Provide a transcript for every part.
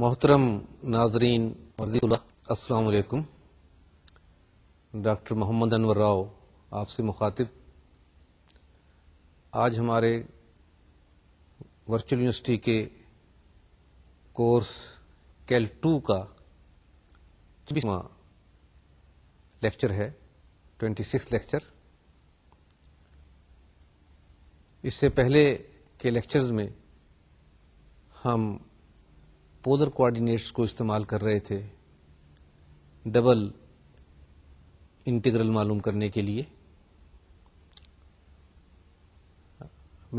محترم ناظرین اللہ السلام علیکم ڈاکٹر محمد انور راؤ آپ سے مخاطب آج ہمارے ورچوئل یونیورسٹی کے کورس کیل ٹو کا لیکچر ہے ٹوینٹی سکس لیکچر اس سے پہلے کے لیکچرز میں ہم پولر کوآڈینیٹس کو استعمال کر رہے تھے ڈبل انٹیگرل معلوم کرنے کے لیے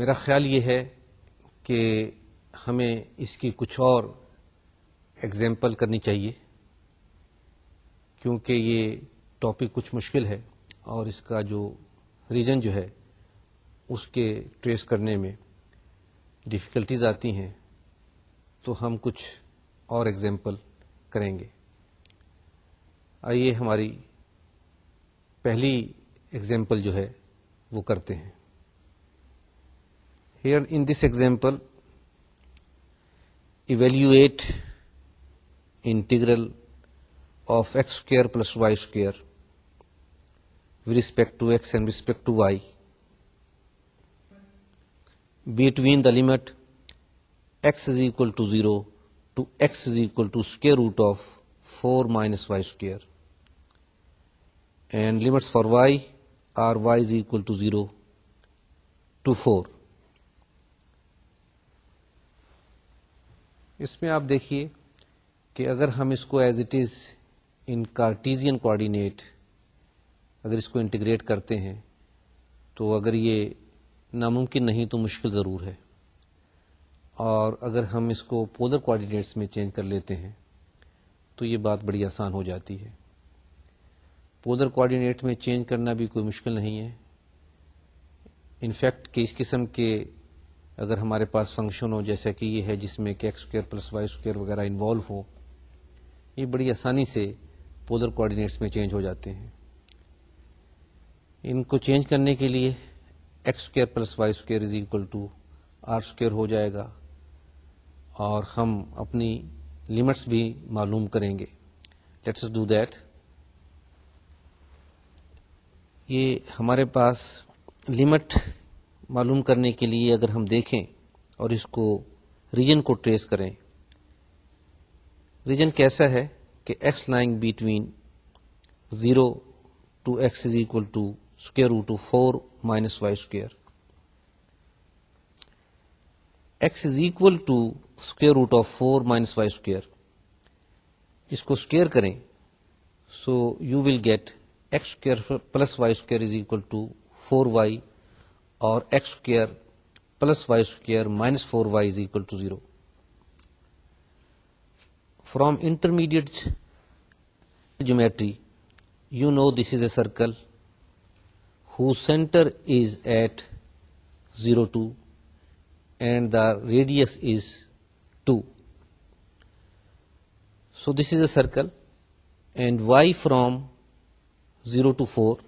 میرا خیال یہ ہے کہ ہمیں اس کی کچھ اور ایگزامپل کرنی چاہیے کیونکہ یہ ٹاپک کچھ مشکل ہے اور اس کا جو ریجن جو ہے اس کے ٹریس کرنے میں ڈفیکلٹیز آتی ہیں تو ہم کچھ اور ایگزامپل کریں گے آئیے ہماری پہلی ایگزامپل جو ہے وہ کرتے ہیں here in this example evaluate integral of x square plus y square with respect to x and respect to y between the limit x is equal to zero to x is equal to square root of four minus y square. And limits for y are y is equal to zero to four اس میں آپ دیکھیے کہ اگر ہم اس کو as it is in cartesian coordinate اگر اس کو انٹیگریٹ کرتے ہیں تو اگر یہ ناممکن نہیں تو مشکل ضرور ہے اور اگر ہم اس کو پولر کوآڈینیٹس میں چینج کر لیتے ہیں تو یہ بات بڑی آسان ہو جاتی ہے پودر کوآڈینیٹ میں چینج کرنا بھی کوئی مشکل نہیں ہے انفیکٹ کہ اس قسم کے اگر ہمارے پاس فنکشن ہو جیسا کہ یہ ہے جس میں کہ x square plus y square وغیرہ انوالو ہو یہ بڑی آسانی سے پودر کوآڈینیٹس میں چینج ہو جاتے ہیں ان کو چینج کرنے کے لیے x square plus y square is equal to r square ہو جائے گا اور ہم اپنی لمٹس بھی معلوم کریں گے لیٹس ڈو دیٹ یہ ہمارے پاس لمٹ معلوم کرنے کے لیے اگر ہم دیکھیں اور اس کو ریجن کو ٹریس کریں ریجن کیسا ہے کہ x lying between zero to x is equal to square root to four minus y square x is equal to square root of four minus y square اس کو اسکوئر کریں so you will get x square plus y square is equal to four y اور x square plus y square minus four y is equal to zero from intermediate geometry you know this is a circle who centre is at zero two and the radius is 2. So this is a circle, and y from 0 to 4,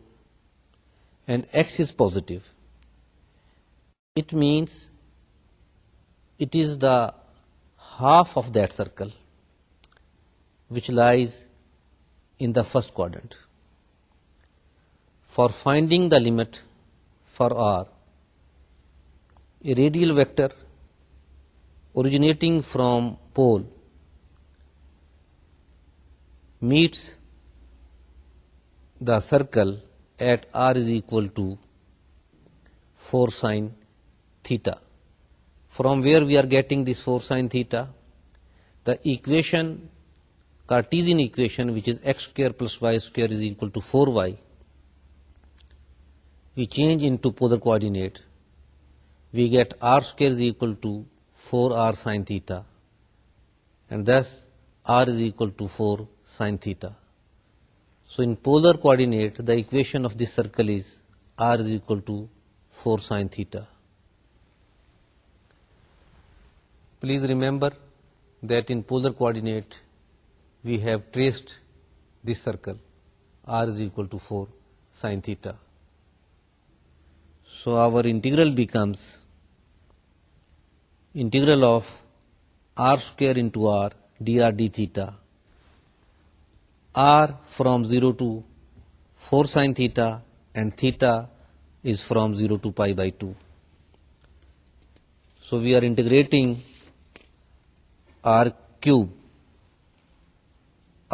and x is positive. It means it is the half of that circle which lies in the first quadrant. For finding the limit for R, a radial vector originating from pole meets the circle at r is equal to 4 sine theta. From where we are getting this 4 sine theta? The equation, Cartesian equation, which is x square plus y square is equal to 4y, we change into polar coordinate, we get r square is equal to 4r sine theta, and thus r is equal to 4 sine theta. So in polar coordinate, the equation of this circle is r is equal to 4 sine theta. Please remember that in polar coordinate we have traced this circle, r is equal to 4 sine theta. So our integral becomes integral of r square into r dr d theta, r from 0 to 4 sin theta and theta is from 0 to pi by 2. So we are integrating r cube.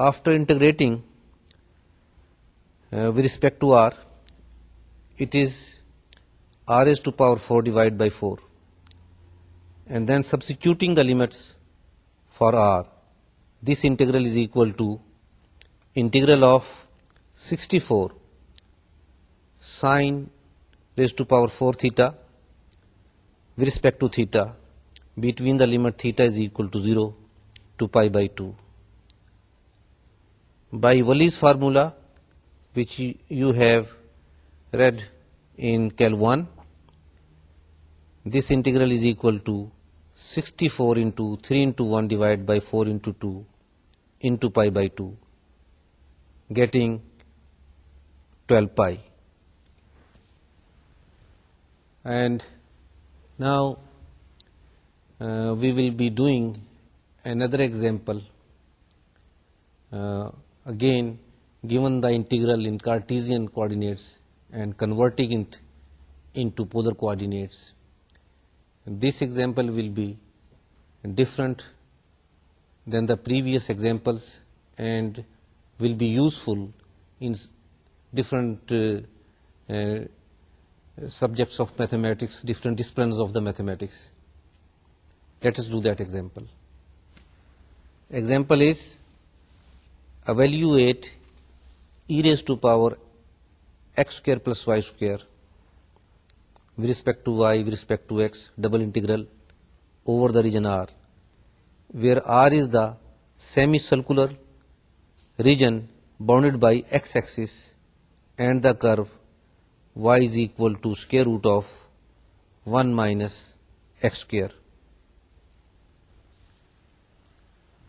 After integrating uh, with respect to r, it is r raised to power 4 divided by 4 and then substituting the limits for r, this integral is equal to integral of 64 sine raised to power 4 theta with respect to theta between the limit theta is equal to 0 to pi by 2. By Walli's formula, which you have read in Cal 1, this integral is equal to 64 into 3 into 1 divided by 4 into 2 into pi by 2, getting 12 pi. And now uh, we will be doing another example, uh, again given the integral in Cartesian coordinates and converting it into polar coordinates. This example will be different than the previous examples and will be useful in different uh, uh, subjects of mathematics, different disciplines of the mathematics. Let us do that example. Example is, evaluate e raised to power x square plus y square with respect to y, with respect to x, double integral over the region R, where R is the semicircular region bounded by x-axis and the curve y is equal to square root of 1 minus x square.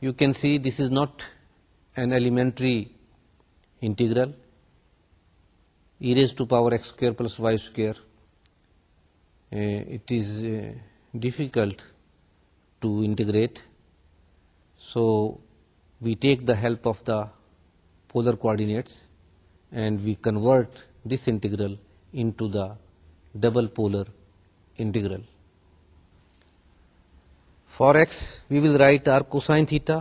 You can see this is not an elementary integral, e raised to power x square plus y square uh, it is uh, difficult to integrate. So we take the help of the polar coordinates and we convert this integral into the double polar integral. For x we will write r cosine theta,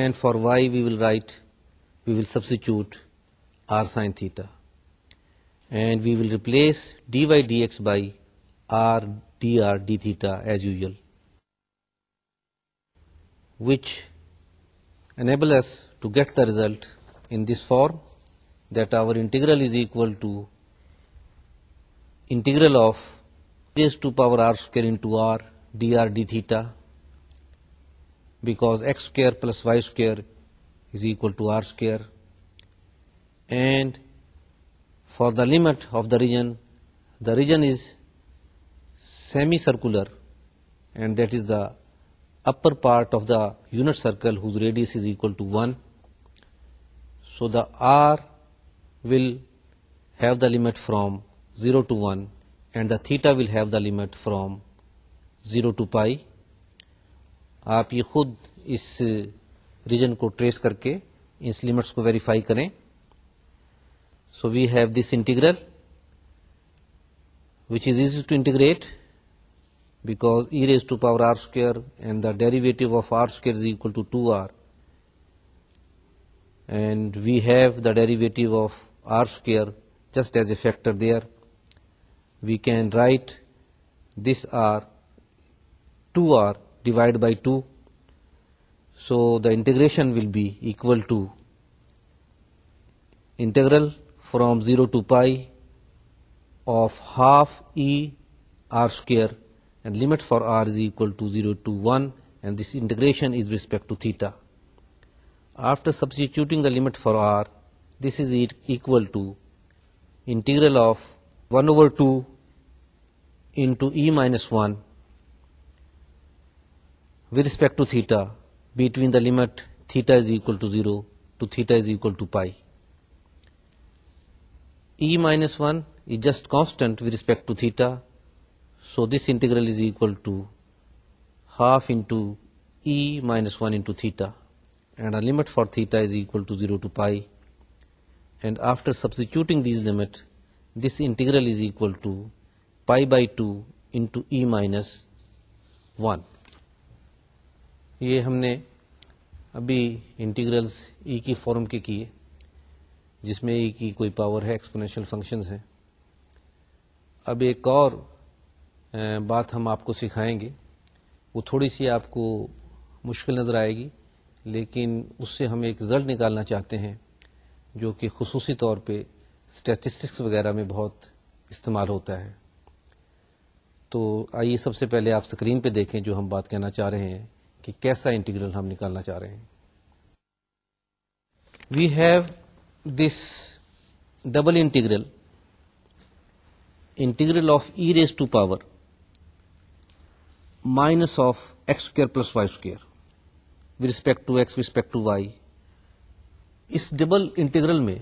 and for y we will substitute r sine theta and we will replace dy dx by r dr d theta as usual, which enable us to get the result in this form, that our integral is equal to integral of raised to power r square into r dr d theta, because x square plus y square is equal to r square, and for the limit of the region the region is semi circular and that is the upper part of the unit circle radius is equal to one so the r will have the limit from zero to one and the theta will have the limit from zero to pi آپ یہ خود اس region uh, کو trace کر کے اس limits کو verify کریں So we have this integral which is easy to integrate because e raised to power r square and the derivative of r square is equal to 2r, and we have the derivative of r square just as a factor there. We can write this r 2r divided by 2, so the integration will be equal to integral from 0 to pi of half e r square, and limit for r is equal to 0 to 1, and this integration is respect to theta. After substituting the limit for r, this is equal to integral of 1 over 2 into e minus 1 with respect to theta between the limit theta is equal to 0 to theta is equal to pi. E minus one is just constant with respect to theta so this integral is equal to half into e minus one into and for theta is equal to pi and after substituting these limit this integral is equal to pi by two in minus one یہ ہم نے ابھی integrals e e کی form کے کی ہے جس میں ای کی کوئی پاور ہے ایکسپونینشیل فنکشنز ہیں اب ایک اور بات ہم آپ کو سکھائیں گے وہ تھوڑی سی آپ کو مشکل نظر آئے گی لیکن اس سے ہم ایک رزلٹ نکالنا چاہتے ہیں جو کہ خصوصی طور پہ اسٹیٹسٹکس وغیرہ میں بہت استعمال ہوتا ہے تو آئیے سب سے پہلے آپ اسکرین پہ دیکھیں جو ہم بات کہنا چاہ رہے ہیں کہ کیسا انٹیگرل ہم نکالنا چاہ رہے ہیں we have integral integer of e raise to power minus of x square plus y square with respect to x respect to y us double integral میں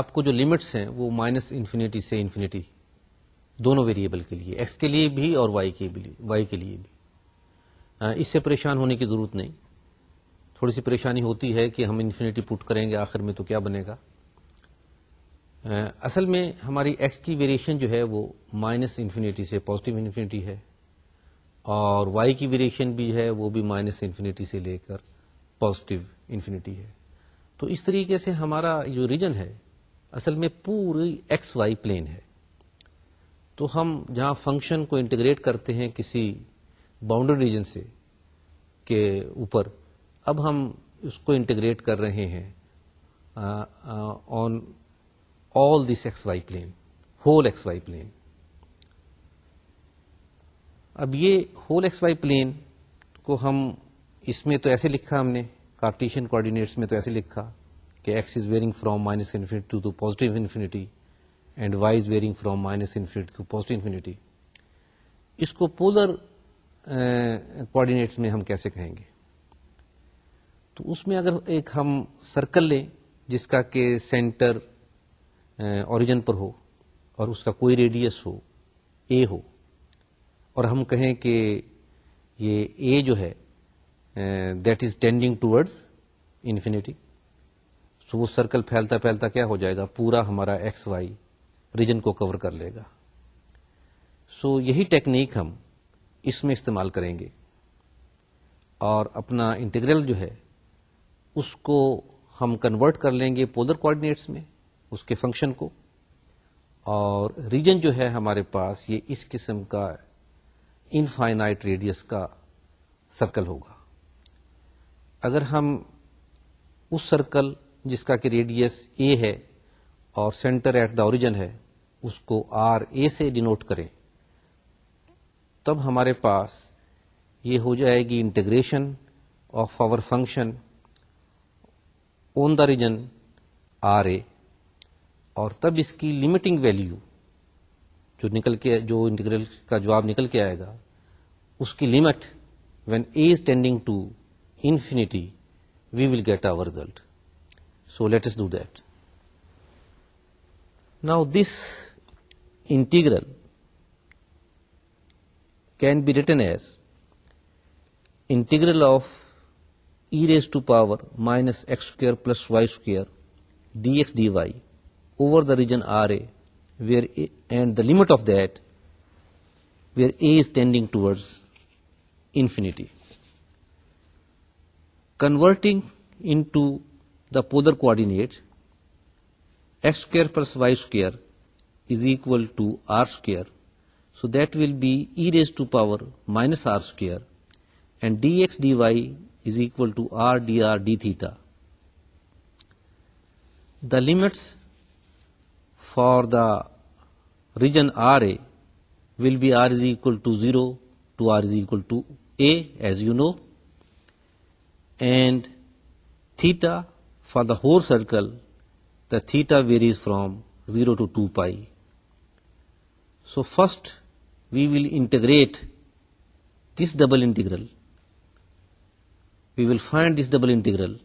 آپ کو جو لمٹس ہیں وہ مائنس انفینیٹی سے انفینیٹی دونوں ویریبل کے لیے ایکس کے لیے بھی اور وائی کے وائی کے لیے بھی ہاں، اس سے پریشان ہونے کی ضرورت نہیں تھوڑی سی پریشانی ہوتی ہے کہ ہم انفینیٹی پٹ کریں گے آخر میں تو کیا بنے گا اصل میں ہماری ایکس کی ویریشن جو ہے وہ مائنس انفینیٹی سے پازیٹیو انفینیٹی ہے اور وائی کی ویریشن بھی ہے وہ بھی مائنس انفینیٹی سے لے کر پازیٹیو انفینیٹی ہے تو اس طریقے سے ہمارا جو ریجن ہے اصل میں پوری ایکس وائی پلین ہے تو ہم جہاں فنکشن کو انٹیگریٹ کرتے ہیں کسی باؤنڈری ریجن سے کے اوپر اب ہم اس کو انٹیگریٹ کر رہے ہیں on all this x y plane whole x y plane اب یہ ہول ایکس وائی پلین کو ہم اس میں تو ایسے لکھا ہم نے کارٹیشین کوآڈینیٹس میں تو ایسے لکھا کہ x is varying from minus infinity to to positive infinity and y is varying from minus infinity to positive infinity اس کو پولر کوآڈینیٹس میں ہم کیسے کہیں گے تو اس میں اگر ایک ہم سرکل لیں جس کا کہ سینٹر اوریجن پر ہو اور اس کا کوئی ریڈیس ہو اے ہو اور ہم کہیں کہ یہ اے جو ہے that is tending towards infinity so وہ سرکل پھیلتا پھیلتا کیا ہو جائے گا پورا ہمارا ایکس وائی ریجن کو کور کر لے گا سو یہی ٹیکنیک ہم اس میں استعمال کریں گے اور اپنا انٹیگرل جو ہے اس کو ہم کنورٹ کر لیں گے پولر کوآڈینیٹس میں اس کے فنکشن کو اور ریجن جو ہے ہمارے پاس یہ اس قسم کا انفائنائٹ ریڈیس کا سرکل ہوگا اگر ہم اس سرکل جس کا کہ ریڈیس اے ہے اور سینٹر ایٹ دا اوریجن ہے اس کو آر اے سے ڈینوٹ کریں تب ہمارے پاس یہ ہو جائے گی integration of our function on the region r a اور تب اس کی لمٹنگ ویلو جو نکل کے جو انٹیگریل کا جواب نکل کے آئے گا اس کی limit when a is tending to infinity we will get our result so let do that now this integral can be written as integral of e raise to power minus x square plus y square d x d y over the region RA, where A, and the limit of that where A is tending towards infinity, converting into the polar coordinate x square plus y square is equal to r square. So that will be e raised to power minus r square, and dx dy is equal to r dr d theta. The limits for the region RA will be R is equal to 0 to R is equal to A, as you know, and theta for the whole circle, the theta varies from 0 to 2 pi. So first we will integrate this double integral. We will find this double integral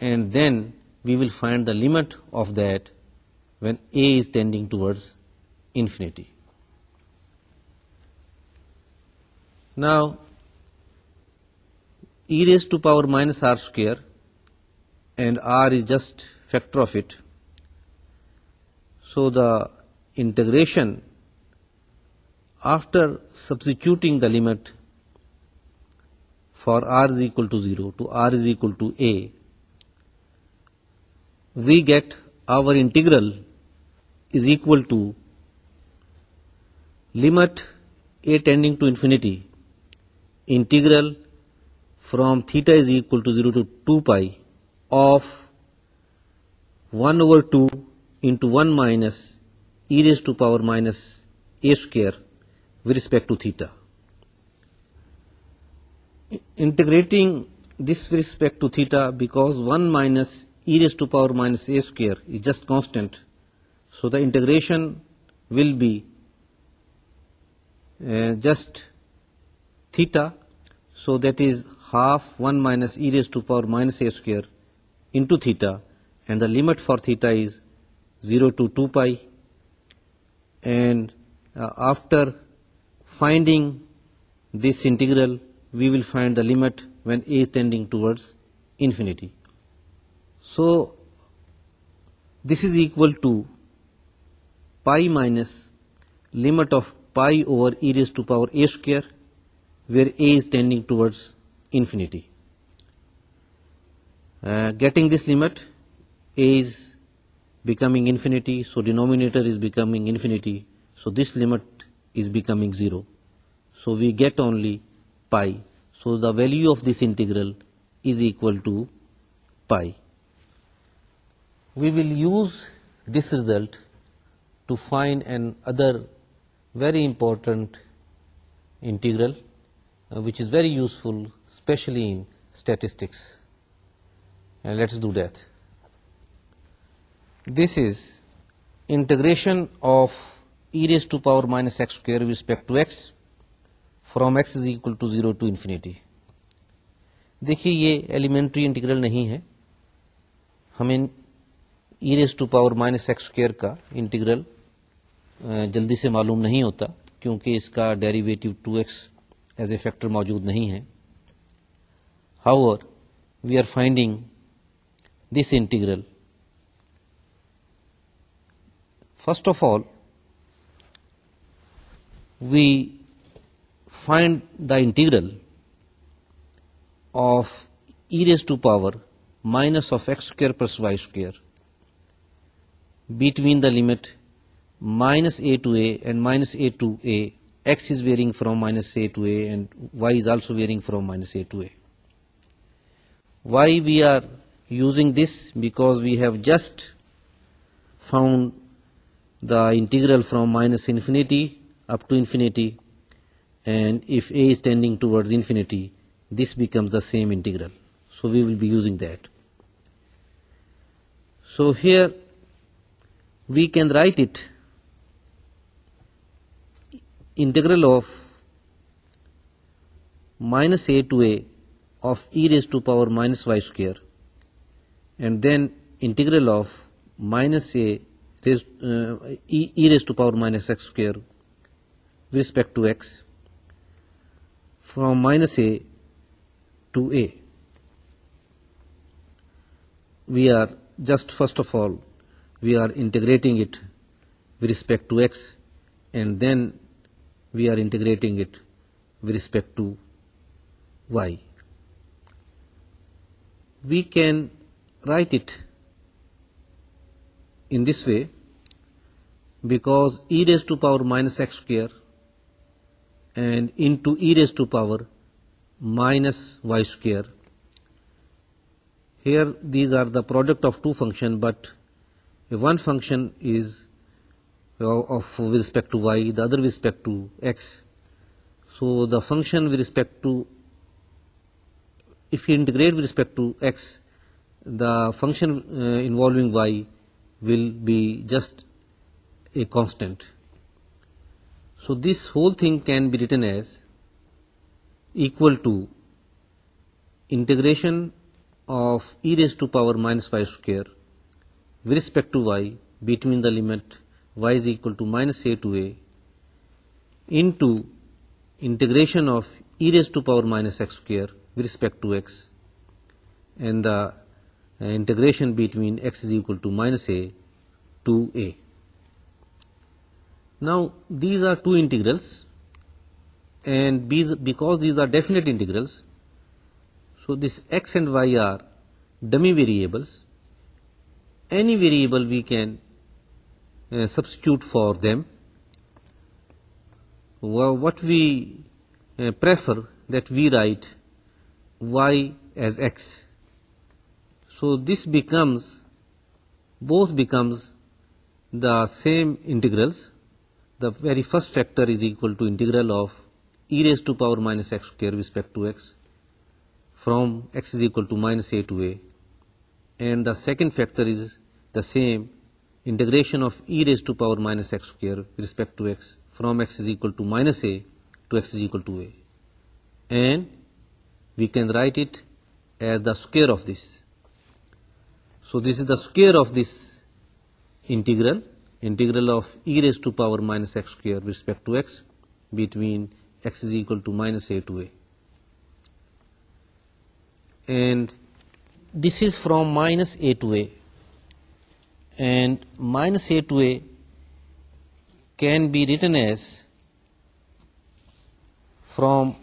and then we will find the limit of that when A is tending towards infinity. Now, e raised to power minus r square, and r is just factor of it. So the integration after substituting the limit for r is equal to 0 to r is equal to a, we get our integral is equal to limit a tending to infinity integral from theta is equal to 0 to 2 pi of 1 over 2 into 1 minus e raised to power minus a square with respect to theta. Integrating this with respect to theta, because 1 minus e raised to power minus a square is just constant, so the integration will be uh, just theta, so that is half 1 minus e raised to power minus a square into theta, and the limit for theta is 0 to 2 pi. And uh, after finding this integral, we will find the limit when a is tending towards infinity. So this is equal to pi minus limit of pi over e raised to power a square, where a is tending towards infinity. Uh, getting this limit, a is becoming infinity, so denominator is becoming infinity, so this limit is becoming 0. So we get only pi. So the value of this integral is equal to pi. We will use this result to find another very important integral which is very useful especially in statistics let's do that this is integration of e raise to power minus x x square respect to x from x is equal to zero to infinity دیکھیے یہ elementary integral نہیں ہے ہمیں e raise to power minus x square کا integral جلدی سے معلوم نہیں ہوتا کیونکہ اس کا derivative two x as a factor موجود نہیں ہے however we are finding this integral first of all we find the integral of e raise to power minus of x square plus y square between the limit minus a to a and minus a to a. X is varying from minus a to a and y is also varying from minus a to a. Why we are using this? Because we have just found the integral from minus infinity up to infinity, and if a is tending towards infinity, this becomes the same integral. So we will be using that. So here we can write it integral of minus a to a of e raised to power minus y square, and then integral of minus a uh, e raised to power minus x square with respect to x from minus a to a. We are just first of all we are integrating it with respect to x, and then we are integrating it with respect to y. We can write it in this way, because e raised to power minus x square and into e raised to power minus y square. Here these are the product of two functions, but one function is of with respect to y, the other with respect to x. So the function with respect to, if you integrate with respect to x, the function uh, involving y will be just a constant. So this whole thing can be written as equal to integration of e raised to power minus y square with respect to y between the limit y is equal to minus a to a into integration of e raised to power minus x square with respect to x, and the uh, integration between x is equal to minus a to a. Now, these are two integrals, and because these are definite integrals, so this x and y are dummy variables. Any variable we can uh, substitute for them. What we uh, prefer, that we write y as x. So this becomes, both becomes the same integrals. The very first factor is equal to integral of e raised to power minus x square with respect to x from x is equal to minus a to a, and the second factor is the same integration of e raise to power minus s square respect equal to minus and we can write it as the of this so this is the square of this of e raise to power minus x square respect to two a and this is from minus a and minus a to a can be written as from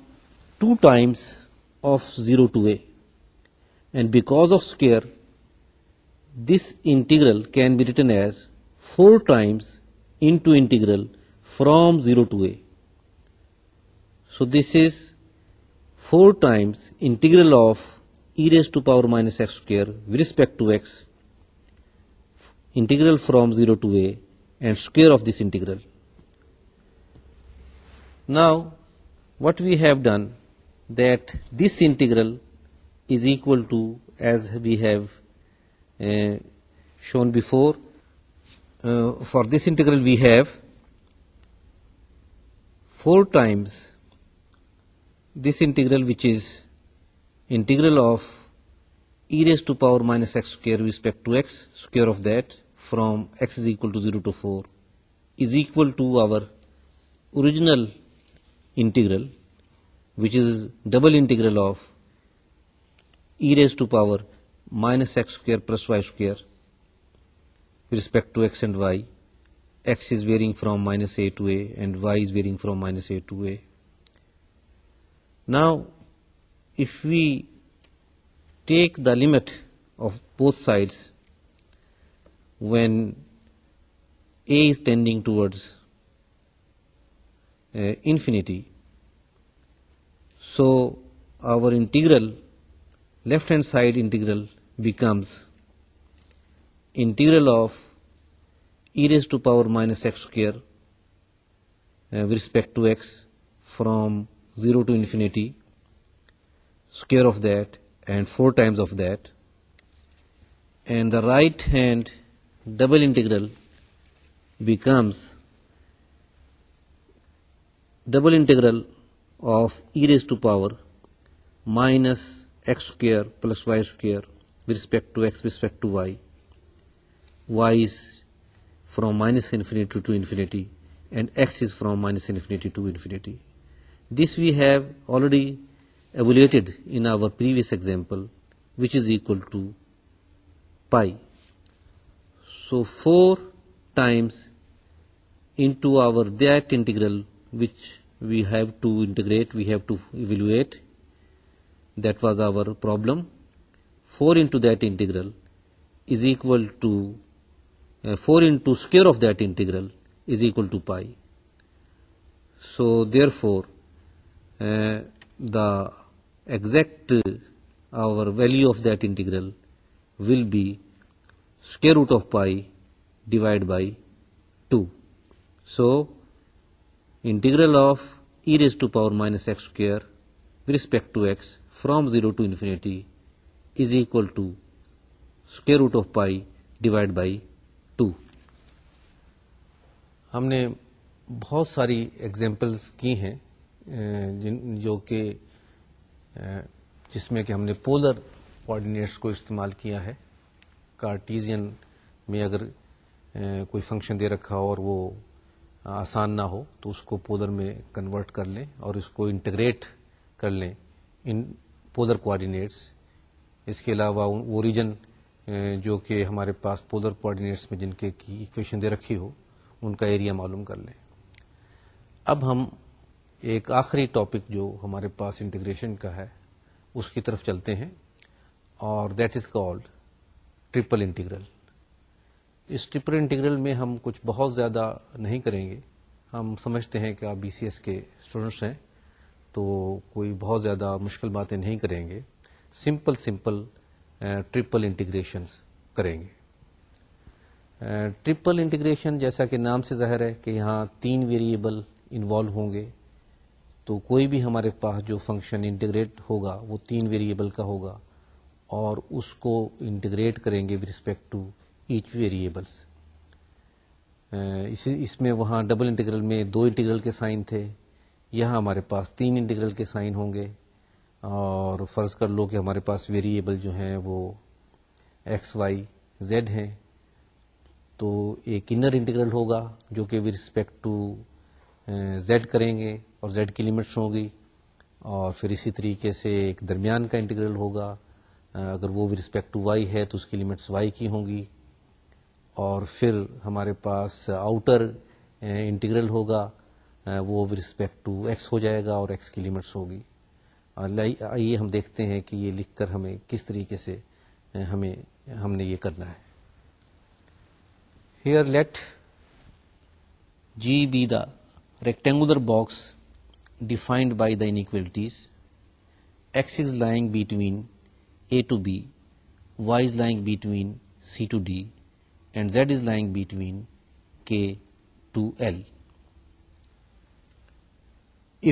2 times of 0 to a, and because of square this integral can be written as 4 times into integral from 0 to a. So this is 4 times integral of e raised to power minus x square with respect to x integral from 0 to a and square of this integral. Now what we have done, that this integral is equal to, as we have uh, shown before, uh, for this integral we have 4 times this integral, which is integral of e raised to power minus x square with respect to x, square of that, from x is equal to 0 to 4 is equal to our original integral, which is double integral of e raised to power minus x square plus y square with respect to x and y. X is varying from minus a to a and y is varying from minus a to a. Now, if we take the limit of both sides when A is tending towards uh, infinity. So our integral, left hand side integral, becomes integral of e raised to power minus x square uh, with respect to x from 0 to infinity, square of that and 4 times of that, and the right hand double integral becomes double integral of e raised to power minus x square plus y square with respect to x with respect to y. y is from minus infinity to infinity and x is from minus infinity to infinity. This we have already evaluated in our previous example, which is equal to pi. So 4 times into our that integral which we have to integrate, we have to evaluate. That was our problem. 4 into that integral is equal to uh, 4 into square of that integral is equal to pi. So therefore uh, the exact our value of that integral will be square root of pi divide by two so integral of e raise to power minus x square with respect to x from zero to infinity is equal to square root of pi divide by two ہم نے بہت ساری examples کی ہیں جن جو کہ جس میں کہ ہم نے پولر کوآڈینیٹس کو استعمال کیا ہے کارٹیزین میں اگر کوئی فنکشن دے رکھا ہو اور وہ آسان نہ ہو تو اس کو پولر میں کنورٹ کر لیں اور اس کو انٹیگریٹ کر لیں ان پولر کوآڈینیٹس اس کے علاوہ وہ ریجن جو کہ ہمارے پاس پولر کوآڈینیٹس میں جن کے کی اکویشن دے رکھی ہو ان کا ایریا معلوم کر لیں اب ہم ایک آخری ٹاپک جو ہمارے پاس انٹیگریشن کا ہے اس کی طرف چلتے ہیں اور that is called triple integral us triple integral میں ہم کچھ بہت زیادہ نہیں کریں گے ہم سمجھتے ہیں کہ آپ بی سی ایس کے اسٹوڈنٹس ہیں تو کوئی بہت زیادہ مشکل باتیں نہیں کریں گے سمپل سمپل ٹرپل انٹیگریشنس کریں گے ٹرپل انٹیگریشن جیسا کہ نام سے ظاہر ہے کہ یہاں تین ویریبل انوالو ہوں گے تو کوئی بھی ہمارے پاس جو فنکشن انٹیگریٹ ہوگا وہ تین ویریبل کا ہوگا اور اس کو انٹیگریٹ کریں گے رسپیکٹ ٹو ایچ ویریبلس اس میں وہاں ڈبل انٹیگرل میں دو انٹیگرل کے سائن تھے یہاں ہمارے پاس تین انٹیگرل کے سائن ہوں گے اور فرض کر لو کہ ہمارے پاس ویریبل جو ہیں وہ ایکس وائی زیڈ ہیں تو ایک انر انٹیگرل ہوگا جو کہ ود رسپیکٹ ٹو زیڈ کریں گے اور زیڈ کی لمٹس ہوں گی اور پھر اسی طریقے سے ایک درمیان کا انٹیگرل ہوگا اگر وہ رسپیکٹ ٹو وائی ہے تو اس کی لمٹس وائی کی ہوں گی اور پھر ہمارے پاس آؤٹر انٹیگرل ہوگا وہ ود رسپیکٹ ٹو ایکس ہو جائے گا اور ایکس کی لمٹس ہوگی آئیے ہم دیکھتے ہیں کہ یہ لکھ کر ہمیں کس طریقے سے ہمیں ہم نے یہ کرنا ہے here let g be the rectangular box defined by the inequalities x is lying between A to B, Y is lying between C to D, and Z is lying between K to L.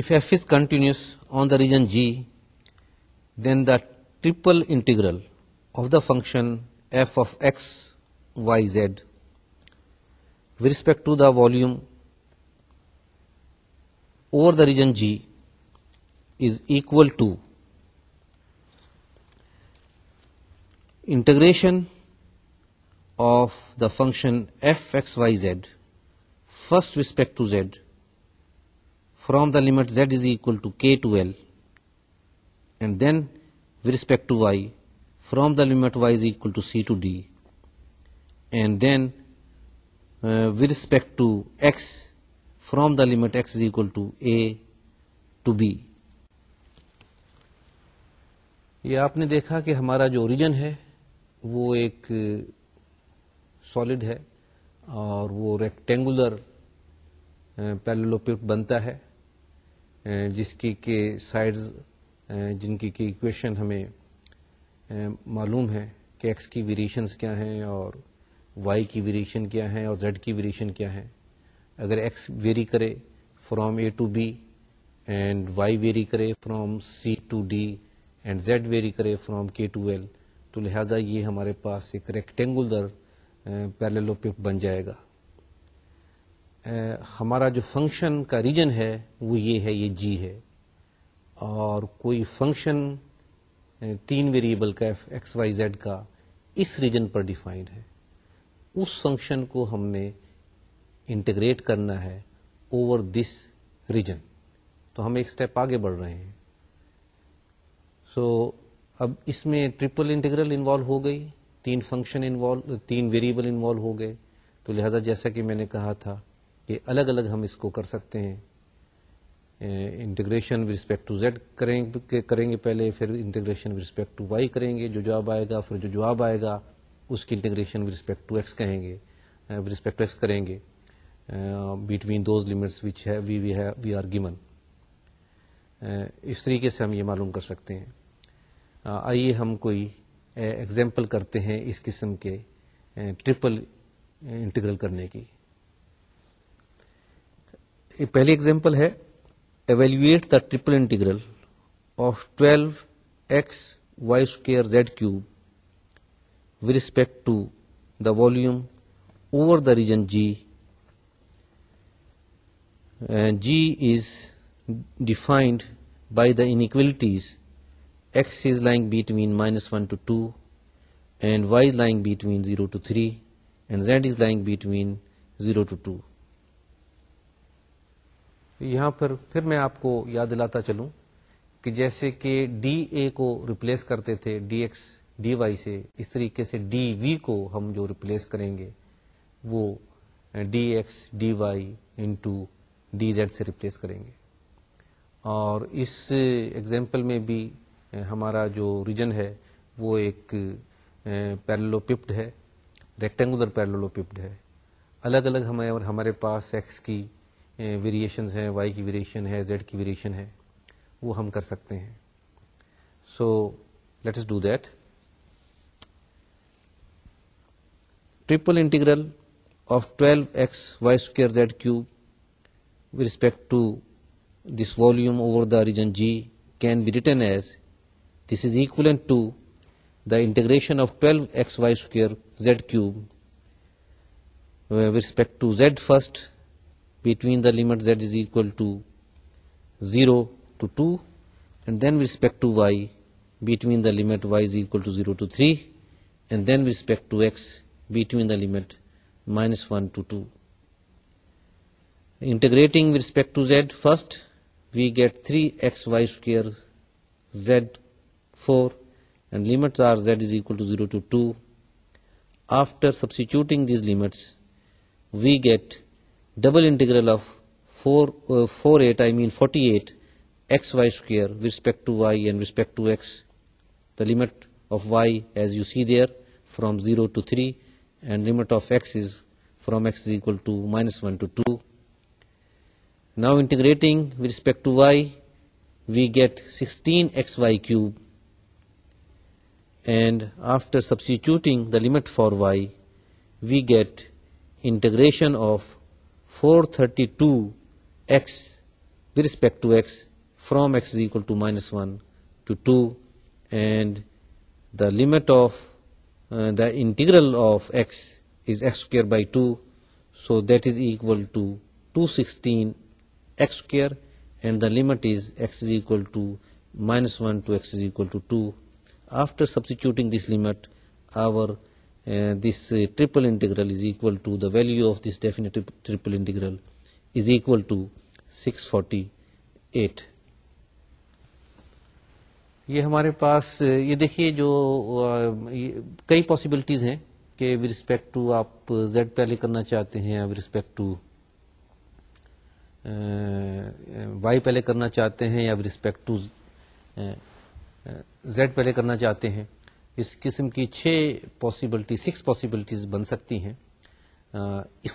If f is continuous on the region G, then the triple integral of the function f of x, y, z with respect to the volume over the region G is equal to integration of the function F X Y Z first respect to Z from the limit Z is equal to K to L and then with respect to Y from the limit Y is equal to C to D and then with respect to X from the limit X is equal to A to B یہ آپ نے دیکھا کہ ہمارا جو origin ہے وہ ایک سالڈ ہے اور وہ ریکٹینگولر پیلوپ بنتا ہے جس کی کہ سائڈز جن کی کہ ایکویشن ہمیں معلوم ہے کہ ایکس کی ویریشنز کیا ہیں اور وائی کی ویریشن کیا ہیں اور زیڈ کی ویریشن کیا ہیں اگر ایکس ویری کرے from A to B and Y vary کرے from C to D and Z vary کرے فرام کے ٹو ایل تو لہٰذا یہ ہمارے پاس ایک ریکٹینگولر پیرلوپک بن جائے گا ہمارا جو فنکشن کا ریجن ہے وہ یہ ہے یہ جی ہے اور کوئی فنکشن تین ویریبل کا ایکس وائی زیڈ کا اس ریجن پر ڈیفائنڈ ہے اس فنکشن کو ہم نے انٹیگریٹ کرنا ہے اوور دس ریجن تو ہم ایک سٹیپ آگے بڑھ رہے ہیں سو اب اس میں ٹرپل انٹیگرل انوالو ہو گئی تین فنکشن انوالو تین ویریبل انوالو ہو گئے تو لہٰذا جیسا کہ میں نے کہا تھا کہ الگ الگ ہم اس کو کر سکتے ہیں integration with respect to Z کریں گے پہلے پھر integration with respect to Y کریں گے جو جواب آئے گا پھر جو جواب آئے گا اس کی integration with respect to X کہیں گے ود رسپیکٹ ٹو ایکس کریں گے بٹوین دوز لمٹس وچ ہے ہے we we we are given اس طریقے سے ہم یہ معلوم کر سکتے ہیں آئیے ہم کوئی ایگزامپل کرتے ہیں اس قسم کے ٹرپل انٹیگرل کرنے کی پہلی ایگزامپل ہے evaluate the triple integral of twelve X Y square Z cube with respect to the volume over the region G G is defined by the inequalities X is lying between minus one to two and Y is lying between zero to three and Z is lying between zero to two یہاں پر پھر میں آپ کو یاد دلاتا چلوں کہ جیسے کہ ڈی اے کو ریپلیس کرتے تھے ڈی ایکس ڈی وائی سے اس طریقے سے ڈی وی کو ہم جو ریپلیس کریں گے وہ D X D Y into D Z سے ریپلیس کریں گے اور اس ایگزامپل میں بھی ہمارا جو ریجن ہے وہ ایک پیرلو پپڈ ہے ریکٹینگولر پیرلو پپڈ ہے الگ الگ ہمیں اور ہمارے پاس ایکس کی ویریشنز ہیں وائی کی ویریشن ہے زیڈ کی ویریشن ہے وہ ہم کر سکتے ہیں so let's do that triple integral of twelve X Y square Z cube with respect to this volume over the region G can be return as This is equivalent to the integration of 12xy square z cube with respect to z first between the limit z is equal to 0 to 2 and then with respect to y between the limit y is equal to 0 to 3 and then with respect to x between the limit minus 1 to 2. Integrating with respect to z first, we get 3xy square z 4, and limits are z is equal to 0 to 2. After substituting these limits, we get double integral of 48 uh, xy square with respect to y and respect to x. The limit of y, as you see there, from 0 to 3, and limit of x is from x is equal to -1 to 2. Now integrating with respect to y, we get 16 xy cube and after substituting the limit for y, we get integration of 432x with respect to x from x is equal to -1 to 2, and the limit of uh, the integral of x is x square by 2, so that is equal to 216 x square, and the limit is x is equal to -1 to x is equal to 2, after uh, uh, value of to the value of triple equal forty eight یہ ہمارے پاس uh, یہ دیکھیے جو کئی possibilities ہیں کہ with respect to آپ Z پہلے کرنا چاہتے ہیں ود رسپیکٹ ٹو وائی پہلے کرنا چاہتے ہیں یا ود رسپیکٹ ٹو زیڈ پہلے کرنا چاہتے ہیں اس قسم کی چھ پاسبلٹی سکس پاسبلٹیز بن سکتی ہیں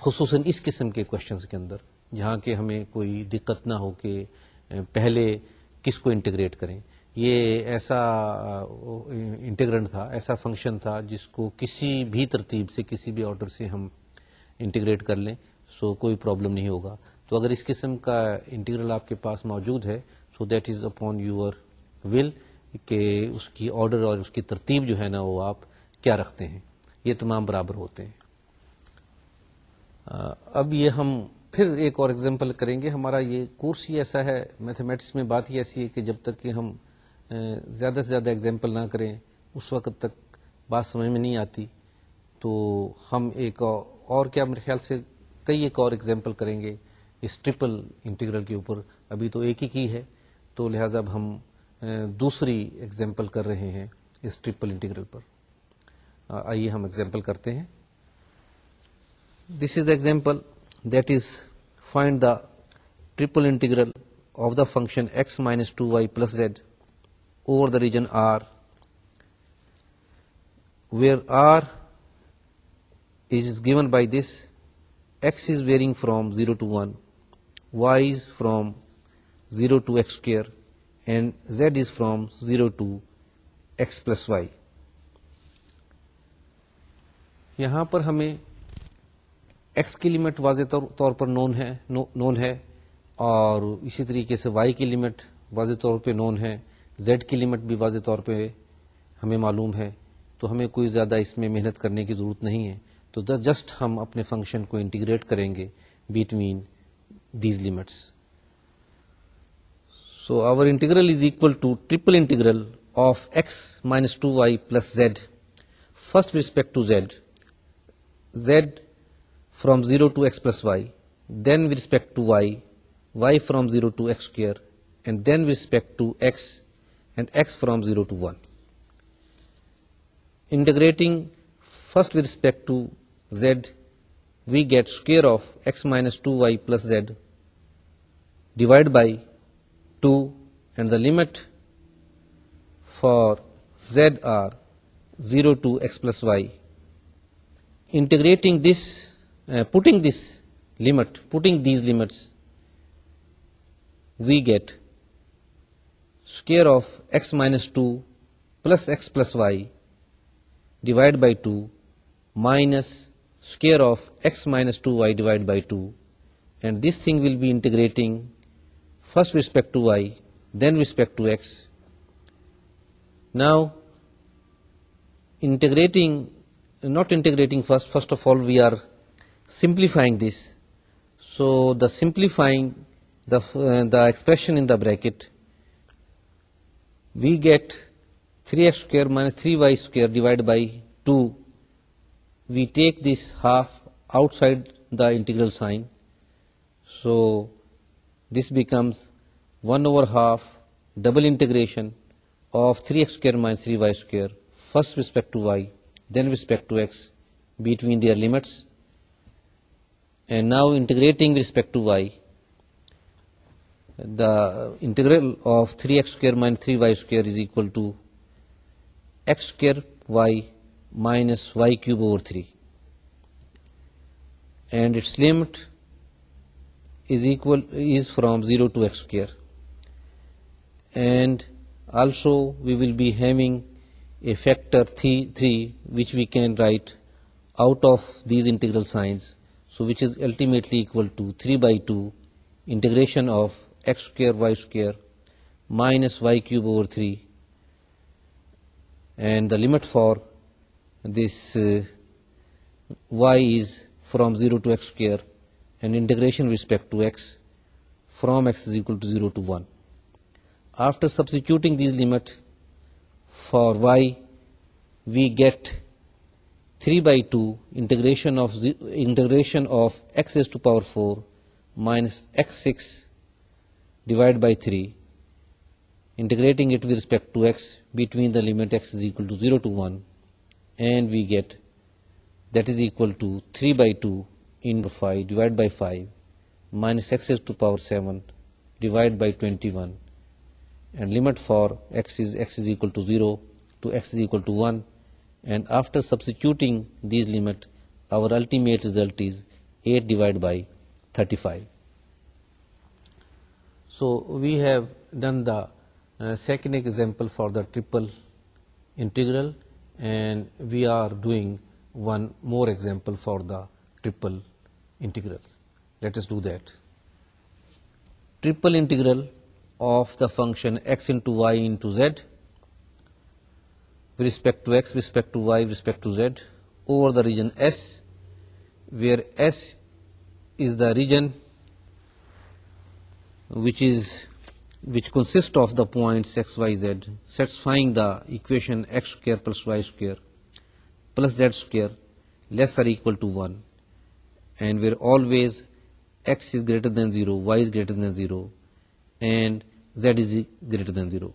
خصوصاً اس قسم کے کوشچنس کے اندر جہاں کہ ہمیں کوئی دقت نہ ہو کہ پہلے کس کو انٹیگریٹ کریں یہ ایسا انٹیگرنٹ تھا ایسا فنکشن تھا جس کو کسی بھی ترتیب سے کسی بھی آرڈر سے ہم انٹیگریٹ کر لیں سو کوئی پرابلم نہیں ہوگا تو اگر اس قسم کا انٹیگرل آپ کے پاس موجود ہے so that is upon your will کہ اس کی آرڈر اور اس کی ترتیب جو ہے نا وہ آپ کیا رکھتے ہیں یہ تمام برابر ہوتے ہیں اب یہ ہم پھر ایک اور اگزامپل کریں گے ہمارا یہ کورس ہی ایسا ہے میتھمیٹکس میں بات ہی ایسی ہے کہ جب تک کہ ہم زیادہ سے زیادہ اگزامپل نہ کریں اس وقت تک بات سمجھ میں نہیں آتی تو ہم ایک اور کیا میرے خیال سے کئی ایک اور اگزامپل کریں گے اس ٹرپل انٹیگرل کے اوپر ابھی تو ایک ہی کی ہے تو لہٰذا اب ہم دوسری ایگزامپل کر رہے ہیں اس ٹریپل انٹیگرل پر آئیے ہم ایگزامپل کرتے ہیں this is the example that is find the triple integral of the function X minus two Y plus Z over the region R where R is is given by this X is varying from zero to one Y is from zero to X square and Z is from zero to X plus Y یہاں پر ہمیں x کی limit واضح طور پر نون ہے نون ہے اور اسی طریقے سے وائی کی لمٹ واضح طور پہ نون ہے زیڈ کی لمٹ بھی واضح طور پہ ہمیں معلوم ہے تو ہمیں کوئی زیادہ اس میں محنت کرنے کی ضرورت نہیں ہے تو جسٹ ہم اپنے فنکشن کو انٹیگریٹ کریں گے between these limits So our integral is equal to triple integral of x minus 2y plus z. First with respect to z from 0 to x plus y, then with respect to y from 0 to x square, and then with respect to x, and x from 0 to 1. Integrating first with respect to z, we get square of x minus 2y plus z divided by 2, and the limit for z are 0 to x plus y. Integrating this, putting these limits, we get square of x minus 2 plus x plus y divided by 2 minus square of x minus 2y divided by 2, and this thing will be integrating first respect to y, then respect to x. Now first of all we are simplifying this. So the simplifying the uh, expression in the bracket, we get 3x square minus 3y square divided by 2. We take this half outside the integral sign. So this becomes 1/2 double integration of 3x square minus 3y square, first with respect to y, then with respect to x, between their limits. And now integrating with respect to y, the integral of 3x square minus 3y square is equal to x square y minus y cube over 3, and its limit is from 0 to x square. And also we will be having a factor 3 which we can write out of these integral signs, so which is ultimately equal to 3 by 2 integration of x square y square minus y cube over 3, and the limit for this uh, y is from 0 to x square and integration with respect to x from x is equal to 0 to 1. After substituting these limit for y, we get 3 by 2 integration of x raised to power 4 minus x6 divided by 3, integrating it with respect to x between the limit x is equal to 0 to 1, and we get that is equal to 3 by 2 into 5, divided by 5, minus x is to power 7, divided by 21. And limit for x is equal to 0 to x is equal to 1. And after substituting these limit, our ultimate result is 8 divided by 35. So we have done the uh, second example for the triple integral, and we are doing one more example for the triple let us do that triple integral of the function two Y respect to Z over the region S where S is the region which x, of the satisfying satisfying the equation plus Y square plus plus square less R or to one and where always x is greater than 0, y is greater than 0, and z is greater than 0.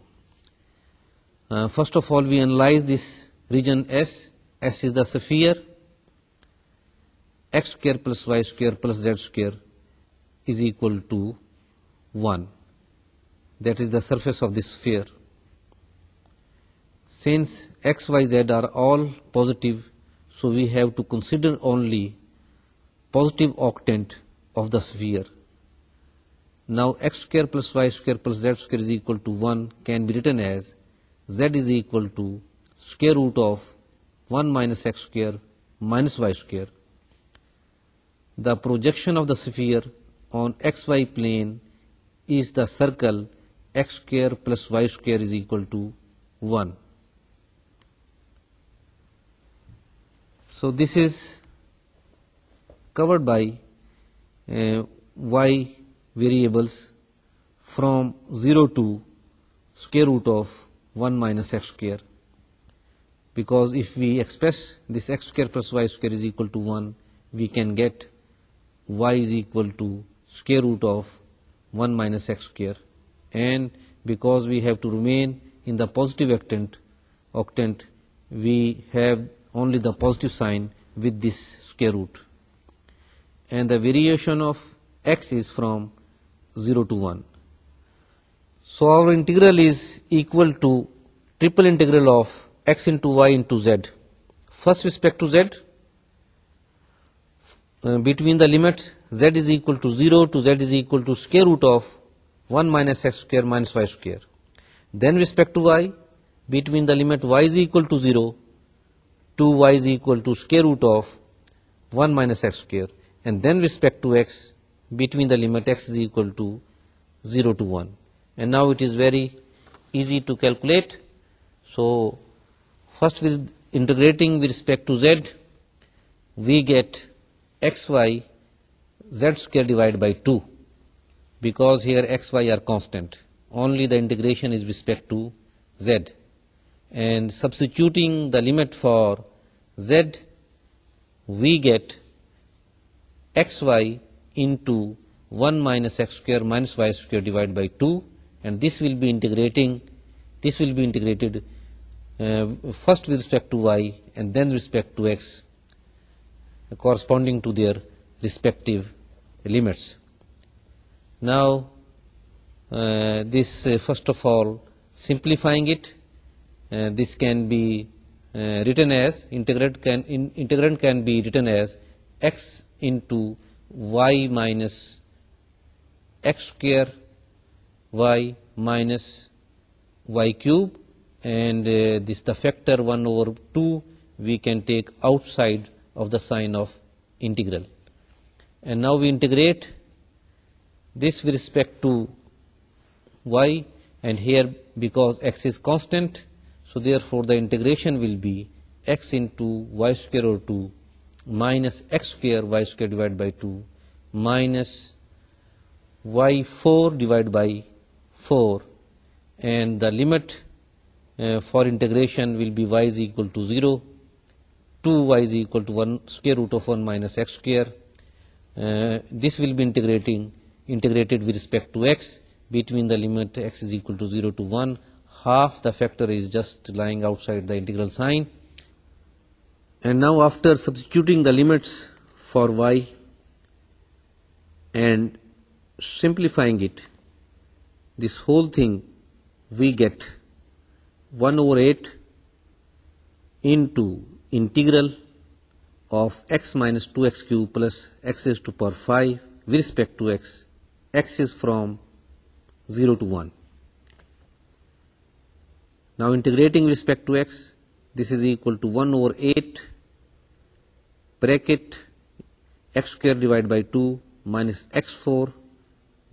Uh, first of all, we analyze this region S. S is the sphere. X square plus y square plus z square is equal to 1. That is the surface of this sphere. Since x, y, z are all positive, so we have to consider only positive octant of the sphere. Now x square plus y square plus z square is equal to 1 can be written as z is equal to square root of 1 minus x square minus y square. The projection of the sphere on xy plane is the circle x square plus y square is equal to 1. So this is covered by uh, y variables from 0 to square root of 1 minus x square, because if we express this x square plus y square is equal to 1, we can get y is equal to square root of 1 minus x square, and because we have to remain in the positive octant, we have only the positive sign with this square root and the variation of x is from 0 to 1. So our integral is equal to triple integral of x into y into z. First respect to z, uh, between the limit z is equal to 0 to z is equal to square root of 1 minus x square minus y square. Then respect to y, between the limit y is equal to 0 to y is equal to square root of 1 minus x square and then respect to x between the limit x is equal to 0 to 1. And now it is very easy to calculate. So first with integrating with respect to z, we get xy z square divided by 2, because here xy are constant, only the integration is respect to z, and substituting the limit for z we get xy into 1 minus x square minus y square divided by 2, and this will be integrated uh, first with respect to y and then respect to x, corresponding to their respective limits. Now uh, this uh, first of all, simplifying it, this can be written as integrand can be written as x into y minus x square, y minus y cube, and uh, this the factor 1 over 2 we can take outside of the sign of integral. And now we integrate this with respect to y, and here because x is constant, so therefore the integration will be x into y square over 2 minus x square y square divided by 2 minus y4 divided by 4, and the limit uh, for integration will be y is equal to 0, 2y is equal to 1 square root of 1 minus x square. Uh, this will be integrated with respect to x between the limit x is equal to 0 to 1. Half the factor is just lying outside the integral sign. And now after substituting the limits for y and simplifying it, this whole thing we get 1 over 8 into integral of x minus 2x cube plus x raised to power 5 with respect to x. X is from 0 to 1. Now integrating with respect to x, this is equal to 1 over 8 bracket x square divided by 2 minus x4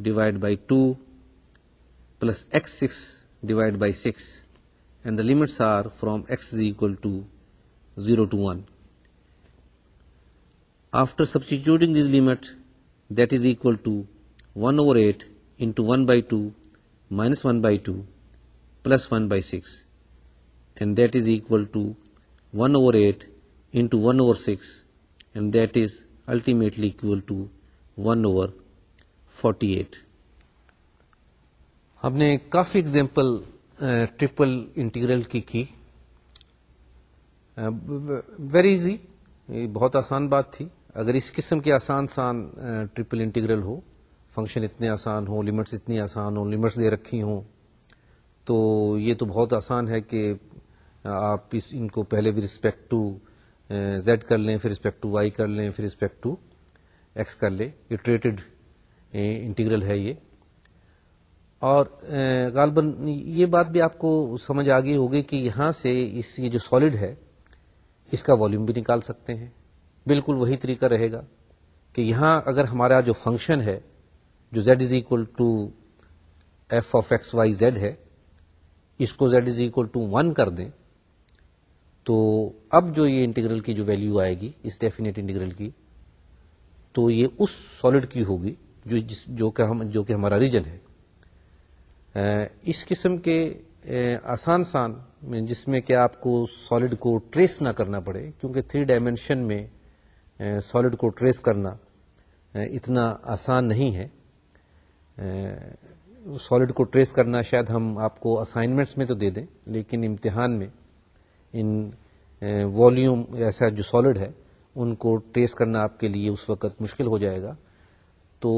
divided by 2 plus x6 divided by 6, and the limits are from x is equal to 0 to 1. After substituting this limit, that is equal to 1 over 8 into 1 by 2 minus 1 by 2 plus 1 by 6, and that is equal to 1 over 8 into 1 over 6 and that is ultimately equal to one over forty eight ہم نے کافی example triple integral کی کی very uh, easy بہت آسان بات تھی اگر اس قسم کے آسان سان ٹرپل انٹیگرل ہو فنکشن اتنے آسان ہوں لمٹس اتنی آسان ہوں لمٹس دے رکھی ہوں تو یہ تو بہت آسان ہے کہ آپ اس ان کو پہلے بھی رسپیکٹ ٹو زیڈ کر لیں پھر ٹو وائی کر لیں پھر اسپیکٹ ٹو ایکس کر لیں ایٹریٹڈ انٹیگرل ہے یہ اور غالباً یہ بات بھی آپ کو سمجھ آ گئی ہوگی کہ یہاں سے اس یہ جو سالڈ ہے اس کا والیوم بھی نکال سکتے ہیں بالکل وہی طریقہ رہے گا کہ یہاں اگر ہمارا جو فنکشن ہے جو Z is equal to F of X Y Z ہے اس کو Z is equal to one کر دیں تو اب جو یہ انٹیگرل کی جو ویلیو آئے گی اس ڈیفینیٹ انٹیگرل کی تو یہ اس سالڈ کی ہوگی جو جس جو کہ ہم جو کہ ہمارا ریجن ہے اس قسم کے آسان سان یعنی جس میں کہ آپ کو سالڈ کو ٹریس نہ کرنا پڑے کیونکہ تھری ڈائمینشن میں سالڈ کو ٹریس کرنا اتنا آسان نہیں ہے سالڈ کو ٹریس کرنا شاید ہم آپ کو اسائنمنٹس میں تو دے دیں لیکن امتحان میں ان والیوم ایسا جو سالڈ ہے ان کو ٹریس کرنا آپ کے لیے اس وقت مشکل ہو جائے گا تو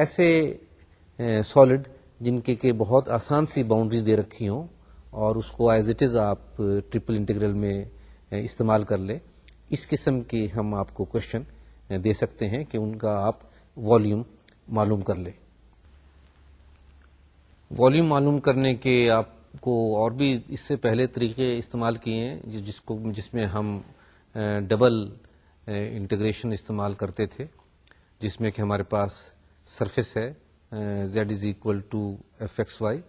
ایسے سالڈ جن کے کہ بہت آسان سی باؤنڈریز دے رکھی ہوں اور اس کو ایز اٹ از آپ ٹرپل انٹیگرل میں استعمال کر لیں اس قسم کی ہم آپ کو کوشچن دے سکتے ہیں کہ ان کا آپ والیوم معلوم کر لیں والیوم معلوم کرنے کے آپ کو اور بھی اس سے پہلے طریقے استعمال کیے ہیں جس کو جس میں ہم ڈبل انٹیگریشن استعمال کرتے تھے جس میں کہ ہمارے پاس سرفیس ہے Z is equal to F X Y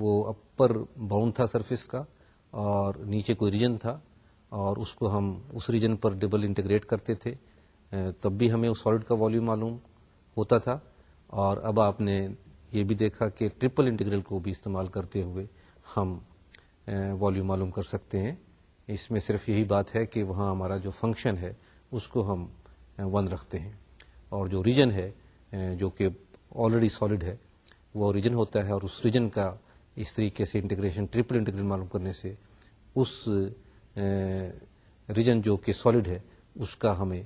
وہ اپر باؤنڈ تھا سرفیس کا اور نیچے کوئی ریجن تھا اور اس کو ہم اس ریجن پر ڈبل انٹیگریٹ کرتے تھے تب بھی ہمیں اس سالڈ کا والیوم معلوم ہوتا تھا اور اب آپ نے یہ بھی دیکھا کہ ٹرپل انٹیگریل کو بھی استعمال کرتے ہوئے ہم والیوم معلوم کر سکتے ہیں اس میں صرف یہی بات ہے کہ وہاں ہمارا جو فنکشن ہے اس کو ہم ون رکھتے ہیں اور جو ریجن ہے جو کہ آلریڈی سالڈ ہے وہ ریجن ہوتا ہے اور اس ریجن کا اس طریقے سے انٹیگریشن ٹرپل انٹیگریشن معلوم کرنے سے اس ریجن جو کہ سالڈ ہے اس کا ہمیں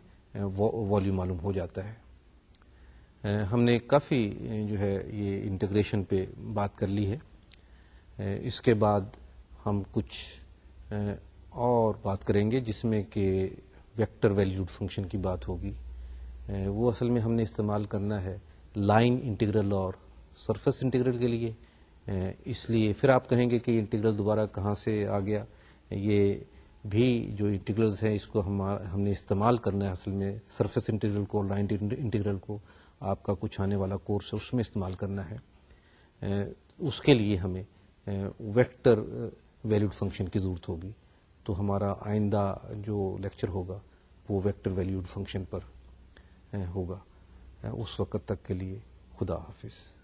والیوم معلوم ہو جاتا ہے ہم نے کافی جو ہے یہ انٹیگریشن پہ بات کر لی ہے اس کے بعد ہم کچھ اور بات کریں گے جس میں کہ ویکٹر ویلیوڈ فنکشن کی بات ہوگی وہ اصل میں ہم نے استعمال کرنا ہے لائن انٹیگرل اور سرفیس انٹیگرل کے لیے اس لیے پھر آپ کہیں گے کہ انٹیگرل دوبارہ کہاں سے آ گیا یہ بھی جو انٹیگرلز ہیں اس کو ہم نے استعمال کرنا ہے اصل میں سرفیس انٹیگرل کو لائن انٹیگرل کو آپ کا کچھ آنے والا کورس ہے اس میں استعمال کرنا ہے اس کے لیے ہمیں ویکٹر ویلیوڈ فنکشن کی ضرورت ہوگی تو ہمارا آئندہ جو لیکچر ہوگا وہ ویکٹر ویلیوڈ فنکشن پر ہوگا اس وقت تک کے لیے خدا حافظ